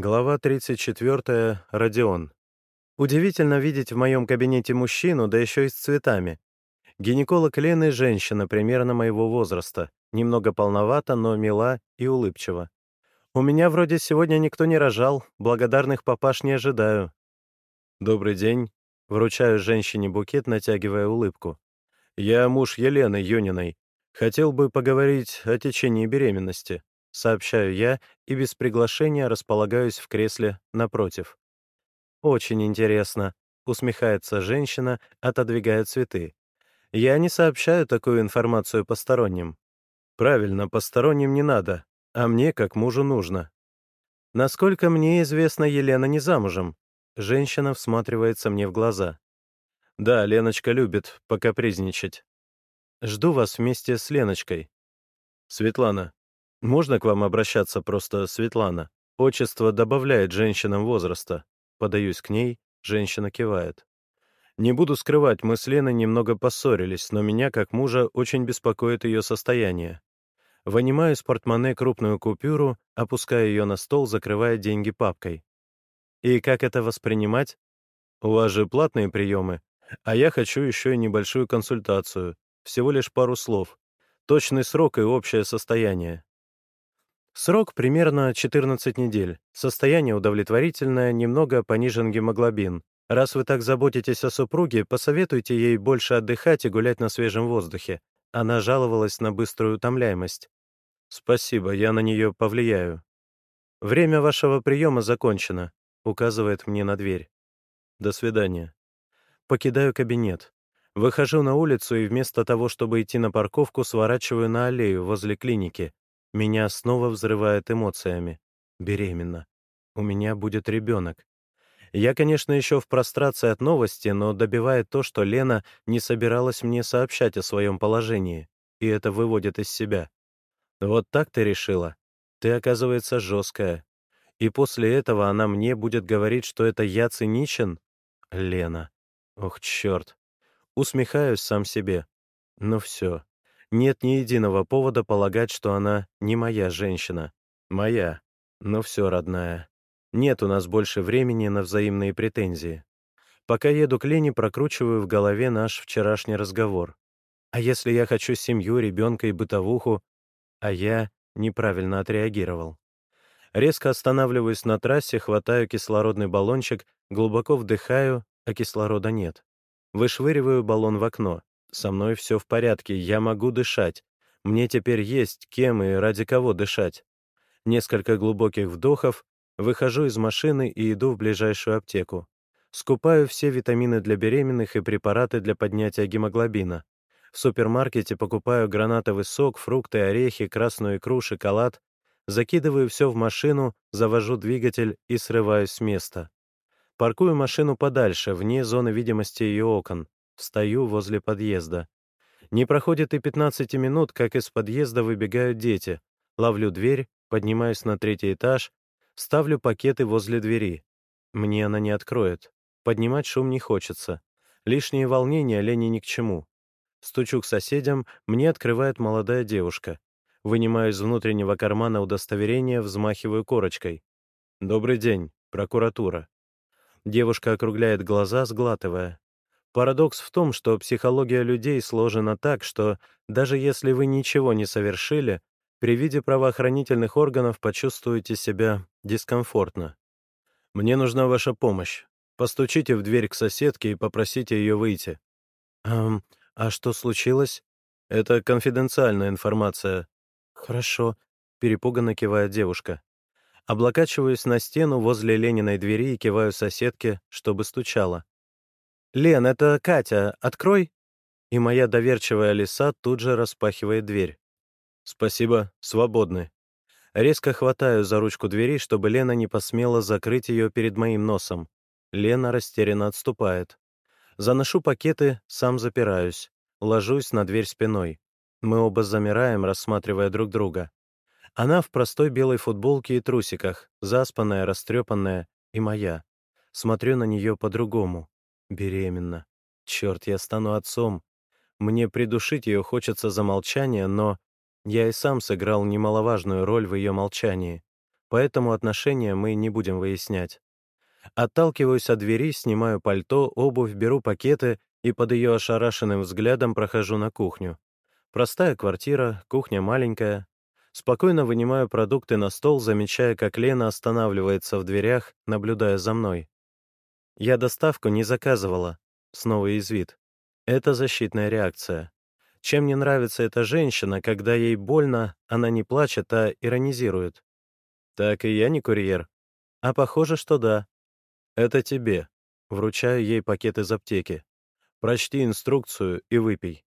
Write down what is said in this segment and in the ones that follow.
Глава 34. Родион. Удивительно видеть в моем кабинете мужчину, да еще и с цветами. Гинеколог Лены — женщина примерно моего возраста, немного полновата, но мила и улыбчива. У меня вроде сегодня никто не рожал, благодарных папаш не ожидаю. «Добрый день», — вручаю женщине букет, натягивая улыбку. «Я муж Елены Юниной. Хотел бы поговорить о течении беременности», — сообщаю я и без приглашения располагаюсь в кресле напротив. «Очень интересно», — усмехается женщина, отодвигая цветы. «Я не сообщаю такую информацию посторонним». «Правильно, посторонним не надо, а мне, как мужу, нужно». «Насколько мне известно, Елена не замужем». Женщина всматривается мне в глаза. «Да, Леночка любит покапризничать. Жду вас вместе с Леночкой». «Светлана, можно к вам обращаться просто Светлана? Отчество добавляет женщинам возраста. Подаюсь к ней, женщина кивает. Не буду скрывать, мы с Леной немного поссорились, но меня, как мужа, очень беспокоит ее состояние. Вынимаю из портмоне крупную купюру, опускаю ее на стол, закрывая деньги папкой. И как это воспринимать? У вас же платные приемы, а я хочу еще и небольшую консультацию, всего лишь пару слов. Точный срок и общее состояние. Срок примерно 14 недель. Состояние удовлетворительное, немного понижен гемоглобин. Раз вы так заботитесь о супруге, посоветуйте ей больше отдыхать и гулять на свежем воздухе. Она жаловалась на быструю утомляемость. Спасибо, я на нее повлияю. Время вашего приема закончено, указывает мне на дверь. До свидания. Покидаю кабинет. Выхожу на улицу и вместо того, чтобы идти на парковку, сворачиваю на аллею возле клиники, меня снова взрывает эмоциями. Беременна. У меня будет ребенок. Я, конечно, еще в прострации от новости, но добивает то, что Лена не собиралась мне сообщать о своем положении, и это выводит из себя. Вот так ты решила? Ты, оказывается, жесткая. И после этого она мне будет говорить, что это я циничен? Лена. Ох, черт. Усмехаюсь сам себе. Ну все, нет ни единого повода полагать, что она не моя женщина. Моя. Но все, родная. Нет у нас больше времени на взаимные претензии. Пока еду к Лене, прокручиваю в голове наш вчерашний разговор. А если я хочу семью, ребенка и бытовуху, а я неправильно отреагировал. Резко останавливаюсь на трассе, хватаю кислородный баллончик, глубоко вдыхаю, а кислорода нет. Вышвыриваю баллон в окно. Со мной все в порядке, я могу дышать. Мне теперь есть кем и ради кого дышать. Несколько глубоких вдохов, выхожу из машины и иду в ближайшую аптеку. Скупаю все витамины для беременных и препараты для поднятия гемоглобина. В супермаркете покупаю гранатовый сок, фрукты, орехи, красную икру, шоколад. Закидываю все в машину, завожу двигатель и срываюсь с места. Паркую машину подальше, вне зоны видимости ее окон. Встаю возле подъезда. Не проходит и 15 минут, как из подъезда выбегают дети. Ловлю дверь, поднимаюсь на третий этаж, ставлю пакеты возле двери. Мне она не откроет. Поднимать шум не хочется. Лишние волнения Лене ни к чему. Стучу к соседям, мне открывает молодая девушка. Вынимаю из внутреннего кармана удостоверение, взмахиваю корочкой. «Добрый день, прокуратура». Девушка округляет глаза, сглатывая. Парадокс в том, что психология людей сложена так, что даже если вы ничего не совершили, при виде правоохранительных органов почувствуете себя дискомфортно. «Мне нужна ваша помощь. Постучите в дверь к соседке и попросите ее выйти». «Эм, а что случилось?» «Это конфиденциальная информация». «Хорошо», — перепуганно кивает девушка. Облокачиваюсь на стену возле Лениной двери и киваю соседке, чтобы стучала. «Лен, это Катя, открой!» И моя доверчивая лиса тут же распахивает дверь. «Спасибо, свободны». Резко хватаю за ручку двери, чтобы Лена не посмела закрыть ее перед моим носом. Лена растерянно отступает. Заношу пакеты, сам запираюсь. Ложусь на дверь спиной. Мы оба замираем, рассматривая друг друга. Она в простой белой футболке и трусиках, заспанная, растрепанная, и моя. Смотрю на нее по-другому. Беременна. Черт, я стану отцом. Мне придушить ее хочется за молчание, но я и сам сыграл немаловажную роль в ее молчании. поэтому отношения мы не будем выяснять. Отталкиваюсь от двери, снимаю пальто, обувь, беру пакеты и под ее ошарашенным взглядом прохожу на кухню. Простая квартира, кухня маленькая. Спокойно вынимаю продукты на стол, замечая, как Лена останавливается в дверях, наблюдая за мной. Я доставку не заказывала. Снова извит. Это защитная реакция. Чем мне нравится эта женщина, когда ей больно, она не плачет, а иронизирует. Так и я не курьер. А похоже, что да. Это тебе. Вручаю ей пакет из аптеки. Прочти инструкцию и выпей.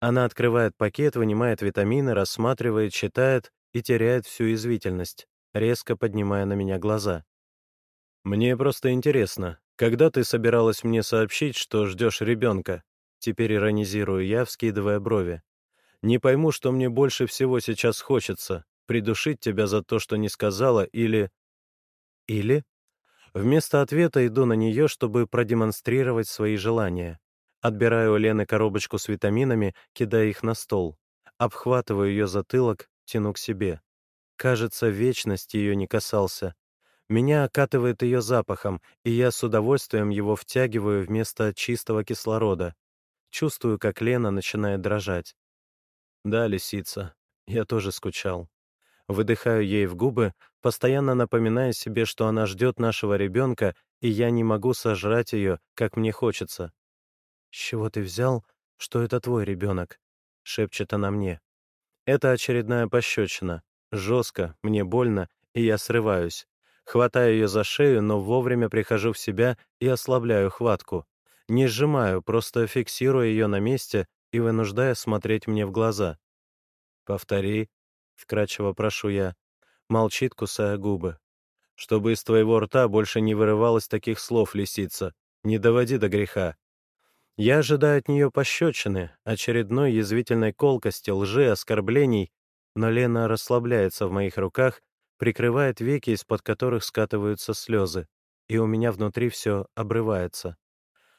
Она открывает пакет, вынимает витамины, рассматривает, читает и теряет всю извительность, резко поднимая на меня глаза. «Мне просто интересно, когда ты собиралась мне сообщить, что ждешь ребенка?» Теперь иронизирую я, вскидывая брови. «Не пойму, что мне больше всего сейчас хочется — придушить тебя за то, что не сказала, или...» «Или?» Вместо ответа иду на нее, чтобы продемонстрировать свои желания. Отбираю у Лены коробочку с витаминами, кидая их на стол. Обхватываю ее затылок, тяну к себе. Кажется, вечность ее не касался. Меня окатывает ее запахом, и я с удовольствием его втягиваю вместо чистого кислорода. Чувствую, как Лена начинает дрожать. Да, лисица, я тоже скучал. Выдыхаю ей в губы, постоянно напоминая себе, что она ждет нашего ребенка, и я не могу сожрать ее, как мне хочется. «С чего ты взял, что это твой ребенок?» — шепчет она мне. Это очередная пощечина. Жестко, мне больно, и я срываюсь. Хватаю ее за шею, но вовремя прихожу в себя и ослабляю хватку. Не сжимаю, просто фиксирую ее на месте и вынуждая смотреть мне в глаза. «Повтори», — вкрадчиво прошу я. Молчит, кусая губы. «Чтобы из твоего рта больше не вырывалось таких слов, лисица. Не доводи до греха». Я ожидаю от нее пощечины, очередной язвительной колкости, лжи, оскорблений, но Лена расслабляется в моих руках, прикрывает веки, из-под которых скатываются слезы, и у меня внутри все обрывается.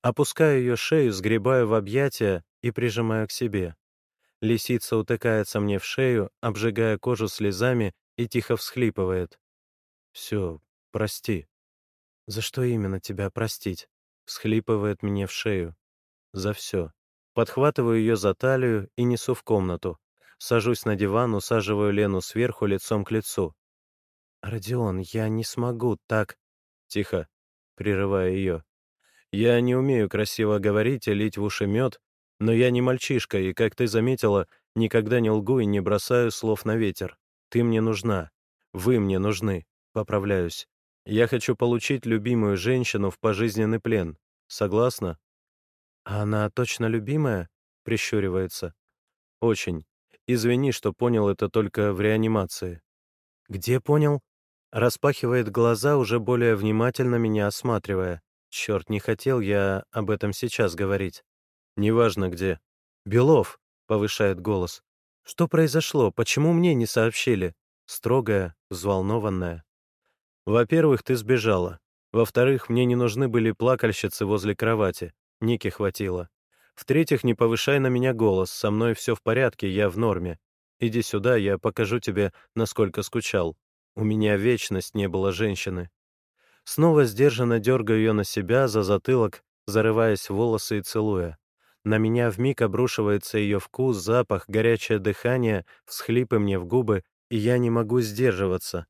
Опускаю ее шею, сгребаю в объятия и прижимаю к себе. Лисица утыкается мне в шею, обжигая кожу слезами и тихо всхлипывает. «Все, прости». «За что именно тебя простить?» Всхлипывает мне в шею. За все. Подхватываю ее за талию и несу в комнату. Сажусь на диван, усаживаю Лену сверху лицом к лицу. «Родион, я не смогу так...» «Тихо», — прерывая ее. «Я не умею красиво говорить и лить в уши мед, но я не мальчишка, и, как ты заметила, никогда не лгу и не бросаю слов на ветер. Ты мне нужна. Вы мне нужны. Поправляюсь. Я хочу получить любимую женщину в пожизненный плен. Согласна?» «А она точно любимая?» — прищуривается. «Очень. Извини, что понял это только в реанимации». «Где понял?» Распахивает глаза, уже более внимательно меня осматривая. Черт, не хотел я об этом сейчас говорить. «Неважно где». «Белов», — повышает голос. «Что произошло? Почему мне не сообщили?» Строгая, взволнованная. «Во-первых, ты сбежала. Во-вторых, мне не нужны были плакальщицы возле кровати. Ники хватило. В-третьих, не повышай на меня голос, со мной все в порядке, я в норме. Иди сюда, я покажу тебе, насколько скучал. У меня вечность не было женщины. Снова сдержанно дергаю ее на себя за затылок, зарываясь в волосы и целуя. На меня вмиг обрушивается ее вкус, запах, горячее дыхание, всхлипы мне в губы, и я не могу сдерживаться.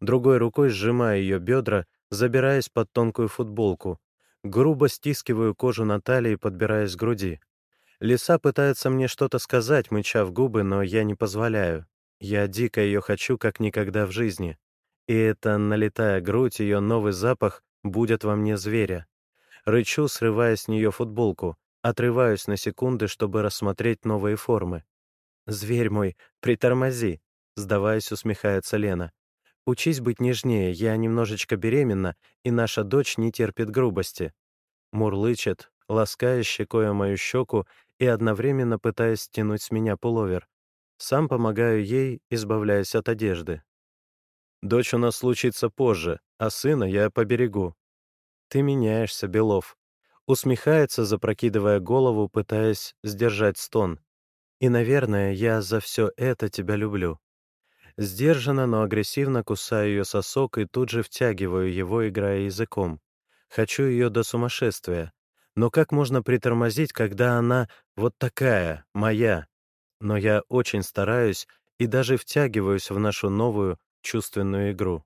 Другой рукой сжимаю ее бедра, забираясь под тонкую футболку, Грубо стискиваю кожу на талии, подбираясь к груди. Лиса пытается мне что-то сказать, мыча в губы, но я не позволяю. Я дико ее хочу, как никогда в жизни. И эта налетая грудь, ее новый запах будет во мне зверя. Рычу, срывая с нее футболку, отрываюсь на секунды, чтобы рассмотреть новые формы. «Зверь мой, притормози!» — сдаваясь, усмехается Лена. Учись быть нежнее, я немножечко беременна, и наша дочь не терпит грубости. Мурлычет, лаская щекой мою щеку и одновременно пытаясь стянуть с меня пуловер. Сам помогаю ей, избавляясь от одежды. Дочь у нас случится позже, а сына я поберегу. Ты меняешься, Белов. Усмехается, запрокидывая голову, пытаясь сдержать стон. И, наверное, я за все это тебя люблю. Сдержанно, но агрессивно кусаю ее сосок и тут же втягиваю его, играя языком. Хочу ее до сумасшествия. Но как можно притормозить, когда она вот такая, моя? но я очень стараюсь и даже втягиваюсь в нашу новую чувственную игру.